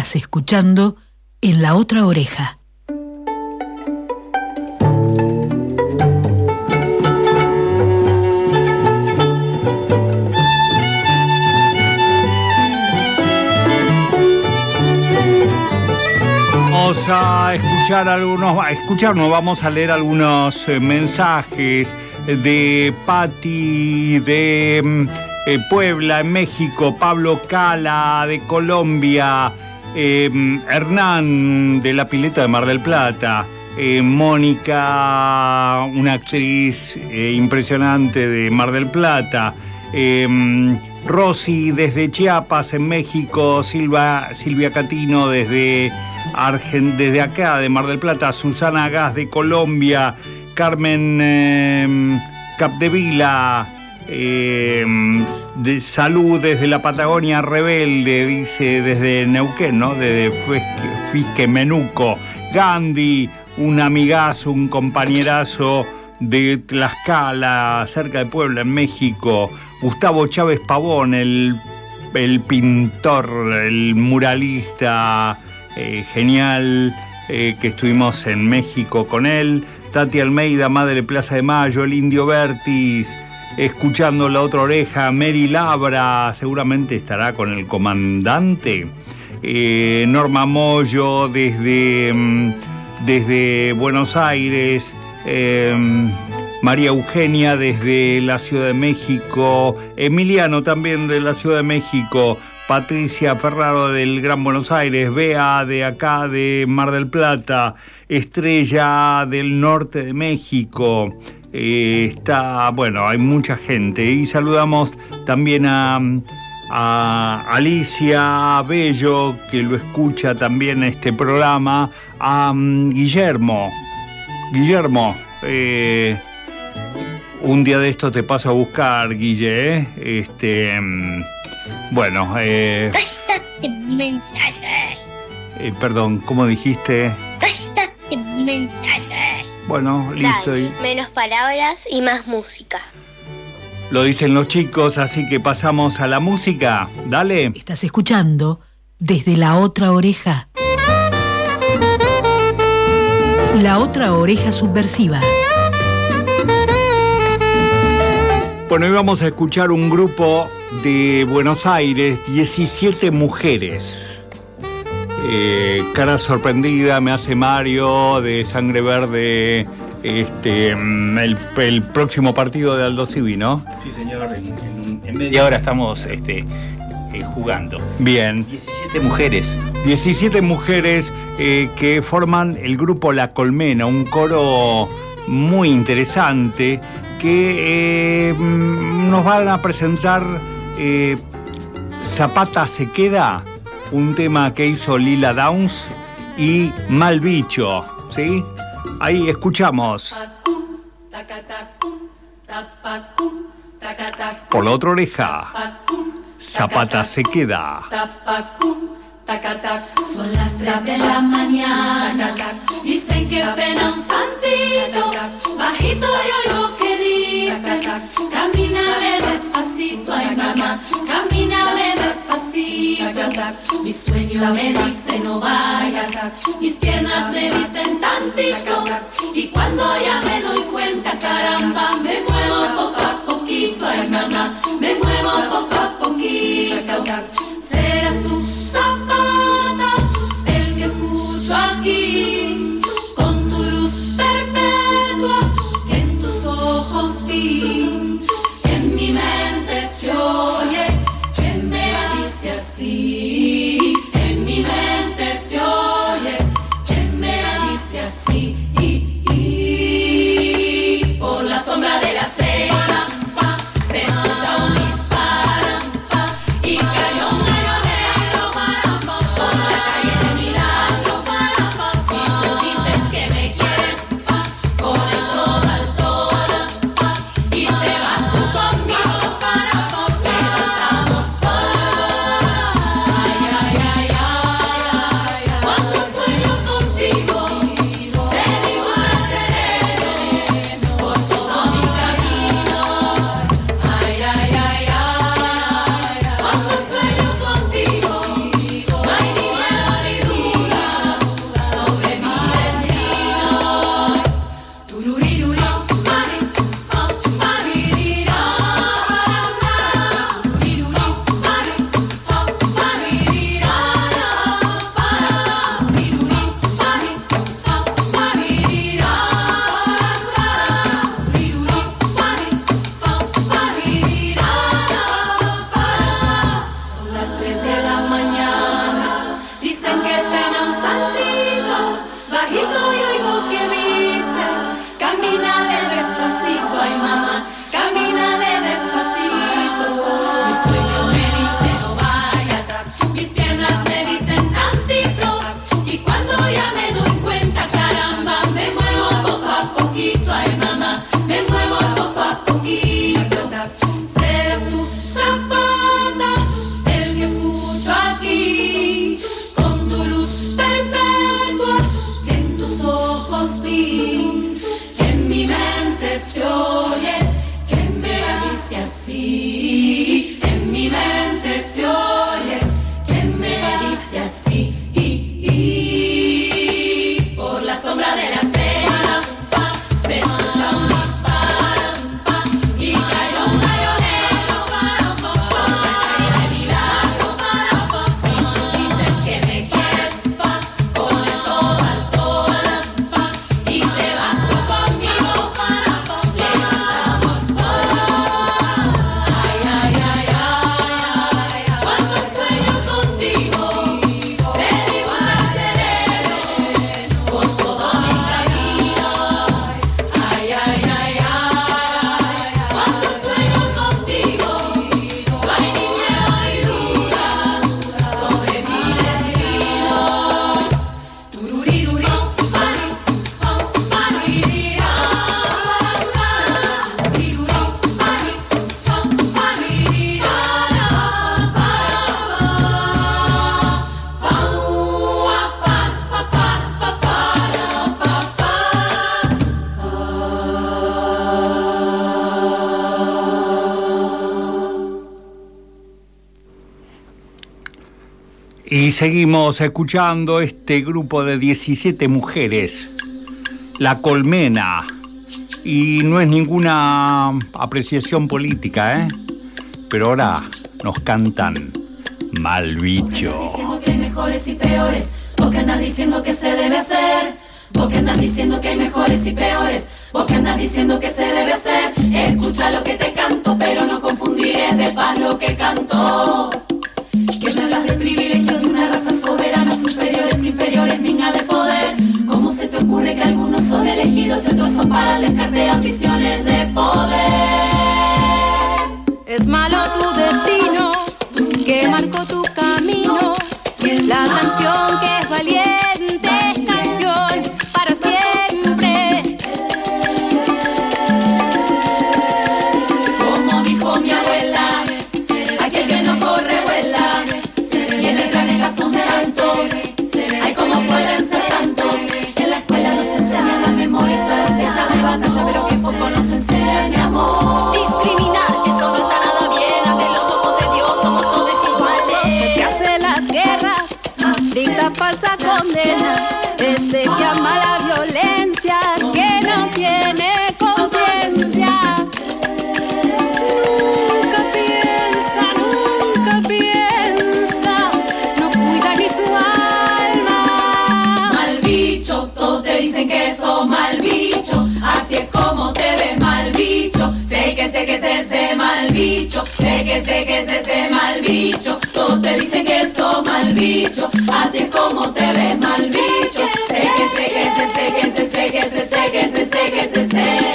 Estás escuchando en la otra oreja. Vamos a escuchar algunos, a escucharnos, vamos a leer algunos eh, mensajes de Patti de mm, eh, Puebla, en México, Pablo Cala de Colombia, eh, Hernán de la Pileta de Mar del Plata, eh, Mónica, una actriz impresionante de Mar del Plata, Rosy desde Chiapas, en México, Silva, Silvia Catino desde, desde acá, de Mar del Plata, Susana Gas de Colombia, Carmen Capdevila, eh, de salud desde la Patagonia Rebelde, dice desde Neuquén, ¿no? Desde Fisque Menuco. Gandhi, un amigazo, un compañerazo de Tlaxcala, cerca de Puebla, en México. Gustavo Chávez Pavón, el, pintor, el muralista eh, genial eh, que estuvimos en México con él. Tati Almeida, Madre Plaza de Mayo, el Indio Vertis escuchando la otra oreja, Mary Labra seguramente estará con el comandante. Eh, Norma Moyo desde, mm, desde Buenos Aires. Eh, María Eugenia desde la Ciudad de México, Emiliano también de la Ciudad de México, Patricia Ferraro del Gran Buenos Aires, Bea de acá de Mar del Plata, Estrella del norte de México, eh, está, bueno, hay mucha gente. Y saludamos también a, Alicia Bello, que lo escucha también este programa, a mm, Guillermo. Guillermo, eh, un día de esto te paso a buscar, Guille. ¿eh? Este, mm, bueno. Eh, mensajes. perdón, ¿cómo dijiste? mensajes. Bueno, listo. Menos palabras y más música. Lo dicen los chicos, así que pasamos a la música. Dale. Estás escuchando desde la otra oreja. La otra oreja subversiva. Bueno, hoy vamos a escuchar un grupo de Buenos Aires, 17 mujeres. Eh, cara sorprendida me hace Mario de Sangre Verde. Este, mm, el, próximo partido de Aldo Civi, ¿no? Sí, señor. En, media hora estamos este, eh, jugando. Bien. 17 mujeres. 17 mujeres eh, que forman el grupo La Colmena, un coro muy interesante que mm, nos van a presentar Zapata se queda un tema que hizo Lila Downs y Mal Bicho, ¿sí? Ahí escuchamos. Por la otra oreja, Zapata se queda. Son las 3 de la mañana, dicen que pena un santito, bajito yo oigo que dice, camínale despacito, ay mamá, camínale despacito. Mi sueño me dice no vayas, mis piernas me dicen tantito, y cuando ya me doy cuenta, caramba, me muevo poco a poquito, ay mamá, me muevo poco a poquito. Camínale despacito, ay mamá. Y seguimos escuchando este grupo de 17 mujeres, La Colmena. Y no es ninguna apreciación política, ¿eh? Pero ahora nos cantan Mal Bicho. diciendo que hay mejores y peores, vos que andas diciendo que se debe hacer, vos que andas diciendo que hay mejores y peores, vos que andas diciendo que se debe hacer, escucha lo que te canto, pero no confundiré de paz lo que canto. Que algunos son elegidos y otros son para el descarte de ambiciones de poder? Es malo tu destino, falsa Sé que que es ese mal bicho. Todos te dicen que sos mal bicho. Así es como te ves mal bicho. Sé que sé que sé sé que sé sé que sé que sé que sé sé.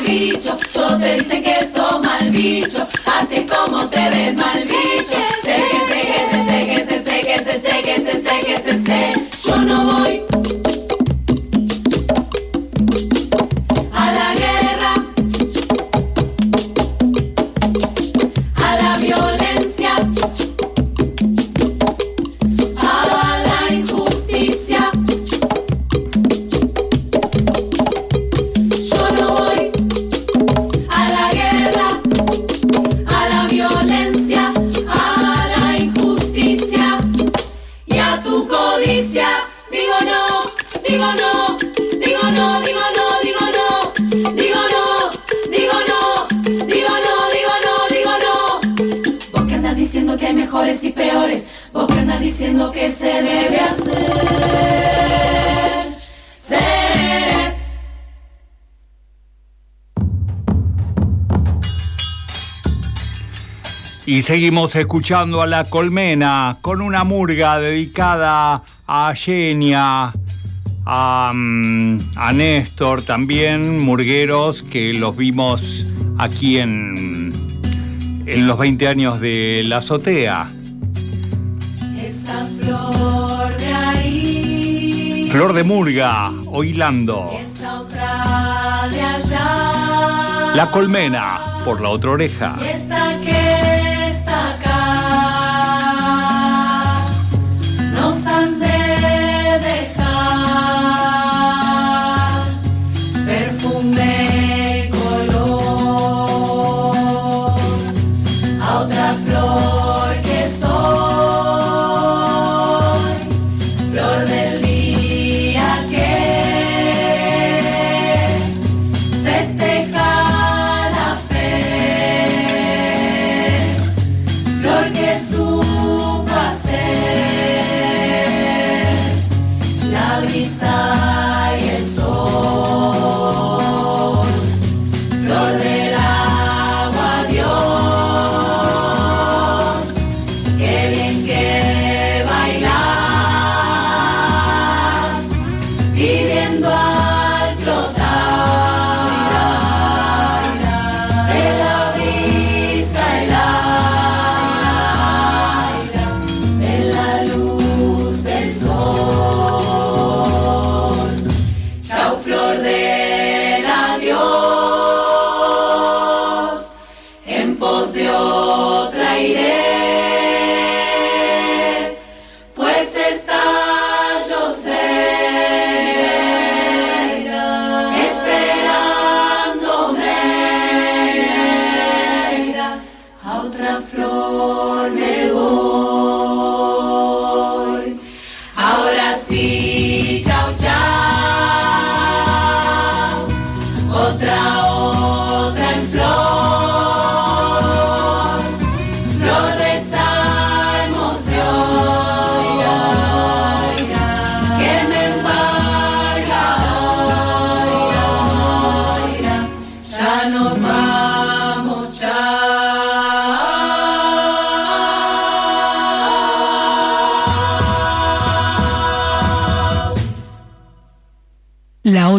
Bicho. Todos te dicen que sos mal bicho. Así es como te ves mal bicho. Sé que sé que sé, sé que sé, sé que sé, sé que sé, que sé. Yo no voy haciendo que se debe hacer. Seré. Y seguimos escuchando a La Colmena con una murga dedicada a Genia, a, mm, a Néstor también, murgueros que los vimos aquí en, en los 20 años de la azotea. Flor de ahí. Flor de Murga, Oilando. Esa otra de allá. La Colmena, por la otra oreja. Y esta que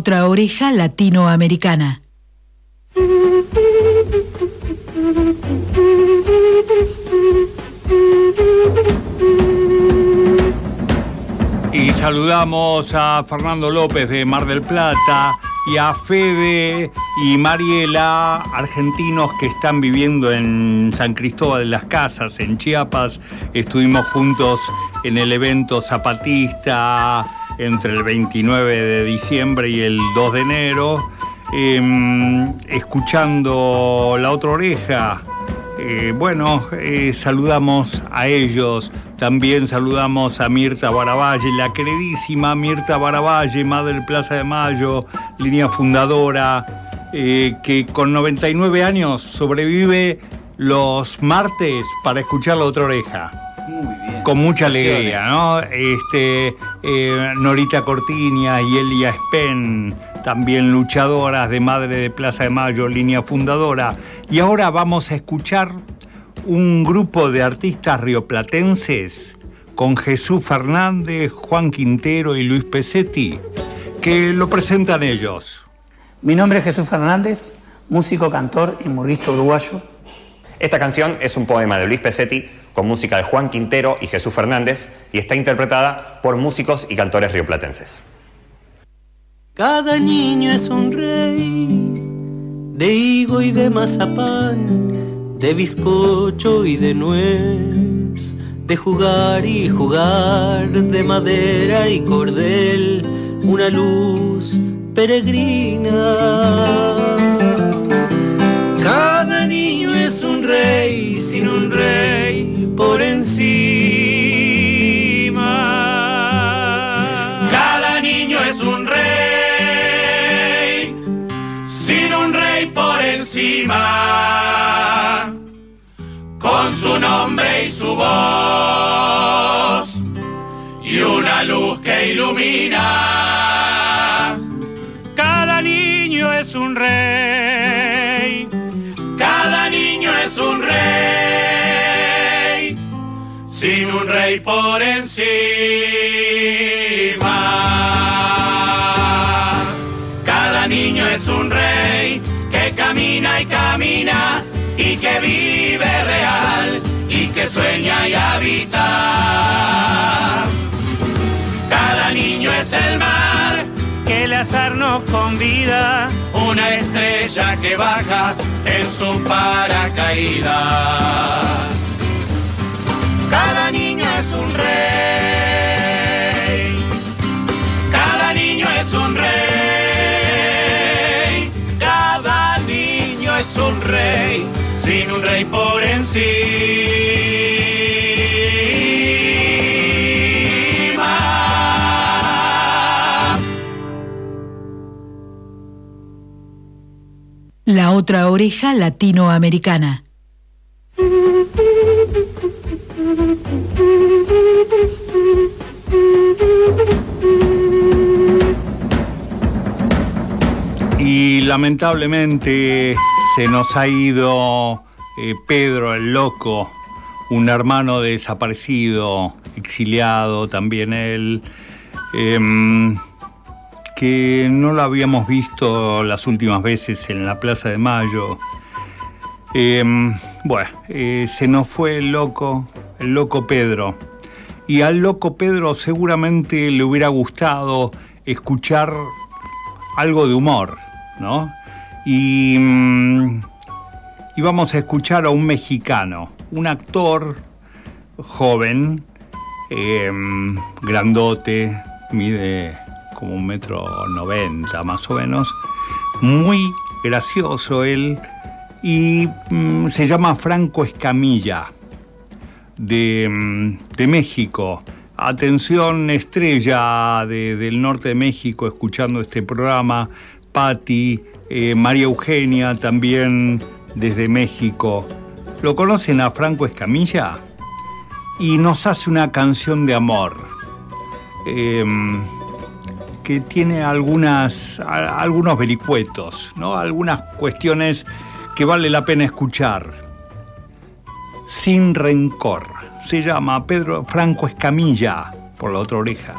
otra oreja latinoamericana. Y saludamos a Fernando López de Mar del Plata y a Fede y Mariela, argentinos que están viviendo en San Cristóbal de las Casas, en Chiapas. Estuvimos juntos en el evento zapatista entre el 29 de diciembre y el 2 de enero, em, escuchando La Otra Oreja. Eh, bueno, eh, saludamos a ellos, también saludamos a Mirta Baravalle, la queridísima Mirta Baravalle, Madre del Plaza de Mayo, línea fundadora, eh, que con 99 años sobrevive los martes para escuchar La Otra Oreja. Muy. Con mucha alegría, ¿no? Este, eh, Norita Cortiña y Elia Spen, también luchadoras de Madre de Plaza de Mayo, línea fundadora. Y ahora vamos a escuchar un grupo de artistas rioplatenses con Jesús Fernández, Juan Quintero y Luis Pesetti, que lo presentan ellos. Mi nombre es Jesús Fernández, músico, cantor y murguista uruguayo. Esta canción es un poema de Luis Pesetti con música de Juan Quintero y Jesús Fernández y está interpretada por músicos y cantores rioplatenses. Cada niño es un rey de higo y de mazapán, de bizcocho y de nuez, de jugar y jugar, de madera y cordel, una luz peregrina. Cada niño es un rey sin un rey por encima. Cada niño es un rey, sin un rey por encima, con su nombre y su voz. te ilumina. Cada niño es un rey. Rey por encima. Cada niño es un rey que camina y camina y que vive real y que sueña y habita. Cada niño es el mar que el azar nos convida. Una estrella que baja en su paracaídas. Cada niño es un rey. Cada niño es un rey. Cada niño es un rey. Sin un rey por encima. La otra oreja latinoamericana. Y lamentablemente se nos ha ido eh, Pedro el Loco, un hermano desaparecido, exiliado también él, em, que no lo habíamos visto las últimas veces en la Plaza de Mayo. Em, bueno, eh, se nos fue el loco, loco Pedro. Y al loco Pedro seguramente le hubiera gustado escuchar algo de humor, ¿no? Y, mm, y vamos a escuchar a un mexicano, un actor joven, em, grandote, mide como un metro noventa más o menos, muy gracioso él, y mm, se llama Franco Escamilla, de, mm, de México. Atención, estrella de- del norte de México, escuchando este programa, Patti, eh, María Eugenia también desde México. ¿Lo conocen a Franco Escamilla? Y nos hace una canción de amor. em, que tiene algunas, algunos vericuetos, ¿no? algunas cuestiones que vale la pena escuchar. Sin rencor. Se llama Pedro Franco Escamilla, por la otra oreja.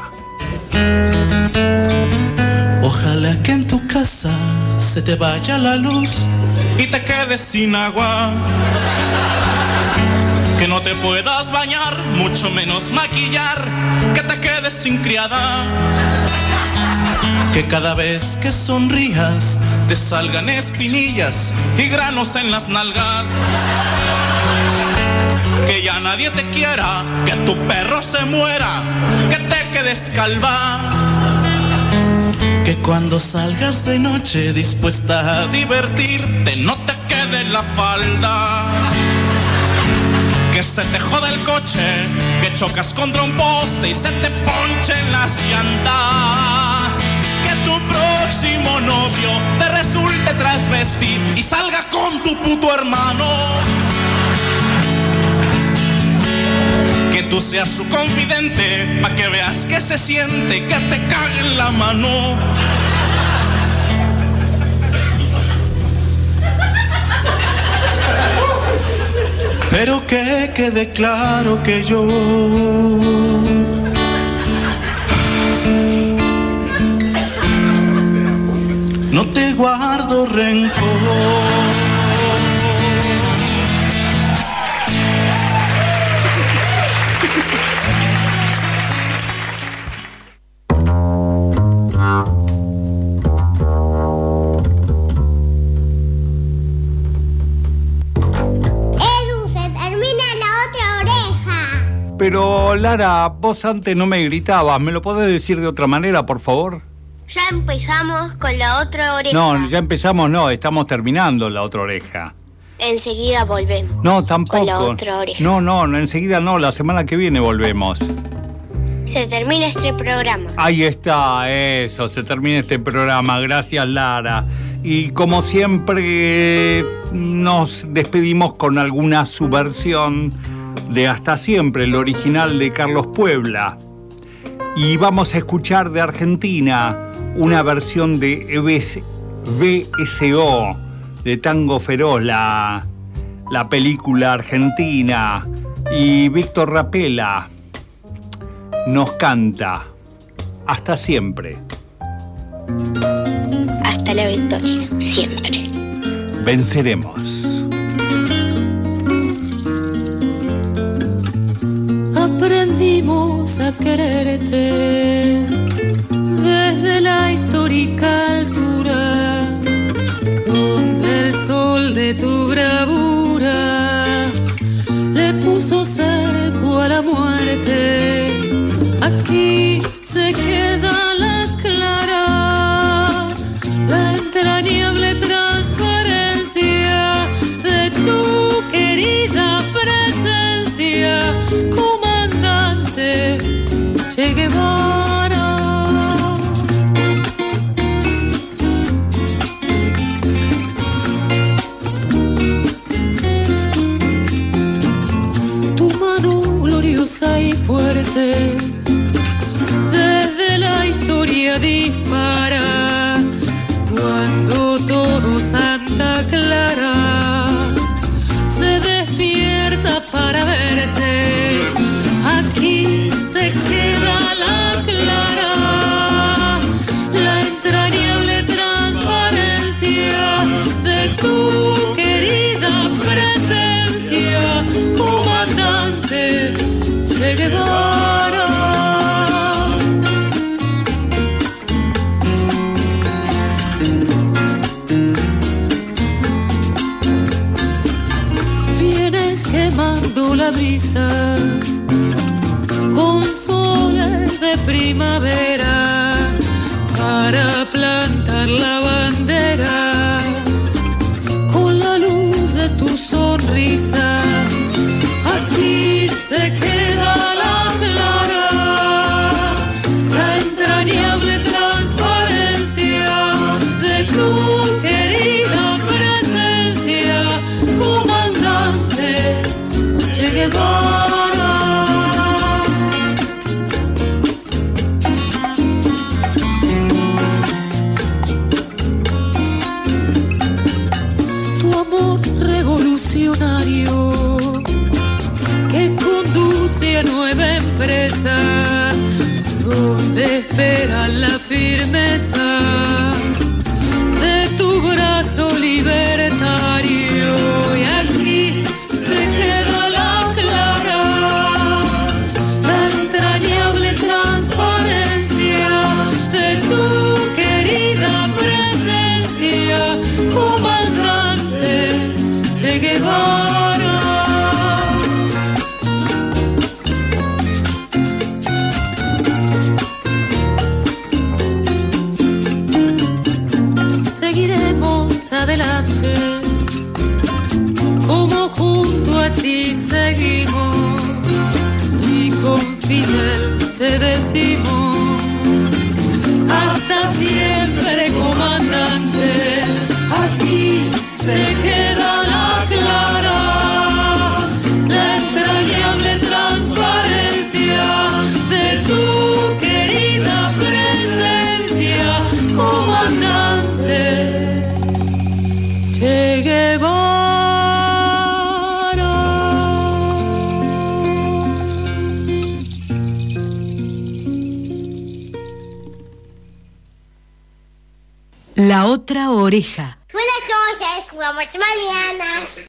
Ojalá que en tu casa se te vaya la luz y te quedes sin agua. Que no te puedas bañar, mucho menos maquillar, que te quedes sin criada. Que cada vez que sonrías te salgan espinillas y granos en las nalgas. Que ya nadie te quiera, que tu perro se muera, que te quedes calva. Que cuando salgas de noche dispuesta a divertirte no te quede la falda. Que se te joda el coche, que chocas contra un poste y se te ponchen las llantas. Que tu próximo novio te resulte trasvestir y salga con tu puto hermano. Que tú seas su confidente, pa' que veas que se siente, que te cague en la mano. Pero que quede claro que yo no te guardo rencor. Pero Lara, vos antes no me gritabas, ¿me lo podés decir de otra manera, por favor? Ya empezamos con la otra oreja. No, ya empezamos, no, estamos terminando la otra oreja. Enseguida volvemos. No, tampoco. Con la otra oreja. No, no, no, enseguida no, la semana que viene volvemos. Se termina este programa. Ahí está, eso, se termina este programa. Gracias, Lara. Y como siempre, nos despedimos con alguna subversión de Hasta Siempre, el original de Carlos Puebla. Y vamos a escuchar de Argentina una versión de EBS BSO de Tango Feroz, la, la película argentina. Y Víctor Rapela nos canta Hasta siempre. Hasta la victoria, siempre. Venceremos. Aprendimos a quererte. Desde la histórica altura, donde el sol de tu bravura So. Revolucionario que conduce a nueva empresa donde espera la firmeza como junto a ti seguimos y con Fidel te decimos, hasta siempre comandante, aquí se queda Otra oreja. Buenas noches, jugamos mañana.